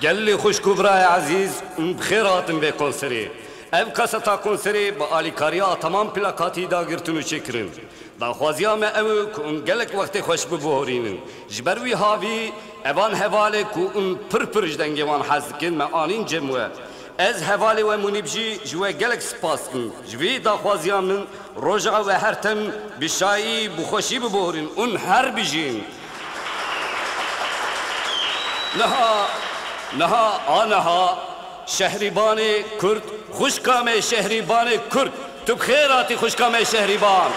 Gelli hoş kuvraya aziz, bxir atın ve konseri. Ev kaseta konseri ba alikariya tamam plakati da girtinu çekirin. Da xwaziya me ev ku un gelek vakti hoş bu buhorinin. Jiber havi evan hevale ku un pır pır jden hazdikin me anin cemwe. Ez hevali ve munibji jwe gelek spaskin. Jvi da xwaziya min roja ve hertem bişayi bu hoşi bu buhorin. Un her bijin. Neha نہا آنہا شہریبان کرد خوشکا میں شہری بانے کرد تو خیر آتی خوشکا میں شہری بان۔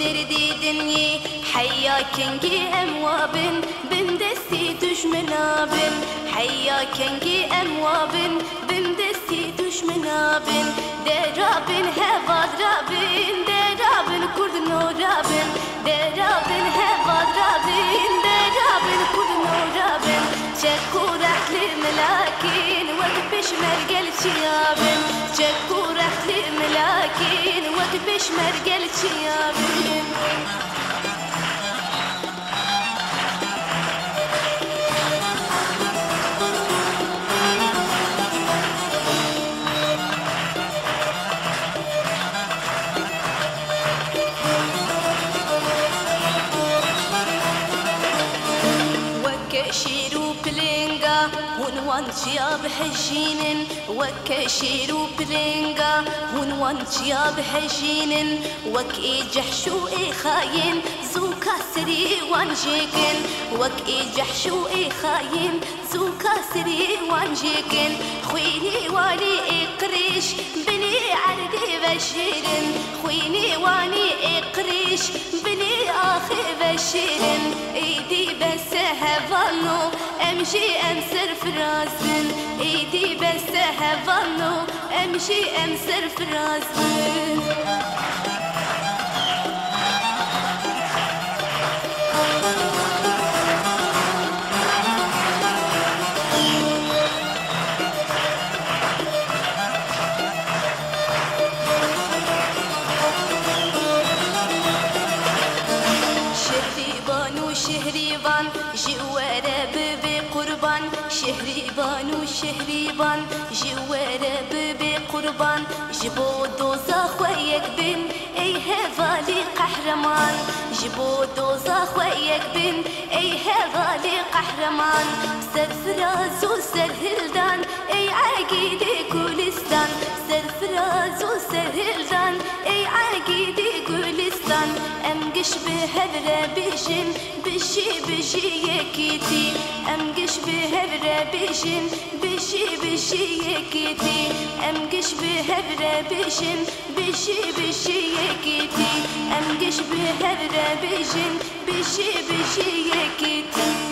دردي دنيي حياكنجي أمواب بندسي دشمناب حياكنجي أمواب بندسي دشمناب دراب هفاد رابن دراب وقبش مرقل شيابن شكورك للملاكين وقبش مرقل شيابن وكشيرو بلينغا ونوان جياب حجين وكشيرو بلينغا ونوان جياب حجين وك اي جحشو اي خاين زوكا سري وان جيكن وك اي جحشو اي خاين زوكا سري وان جيكن خويني والي اي قريش بني عردي قريش بني اخي بشيرن ايدي بس هفانو امشي امسر فرازن ايدي بس هفانو امشي امسر فرازن شهريبان وشهريبان جوارة ببي قربان. شهريبان وشهريبان جوارة ببي قربان. جبو دوزا خويك بن أي هفالي قحرمان جبو دوزا خويك بن أي هفالي قحرمان سر فراز وسر هلدان أي عقيدي كولستان بهبرة بيجن بشي بشي يكيتي أمقش بهبرة بيجن بشي بشي يكيتي أمقش بهبرة بيجن بشي بشي يكيتي أمقش بهبرة بيجن بشي بشي يكيتي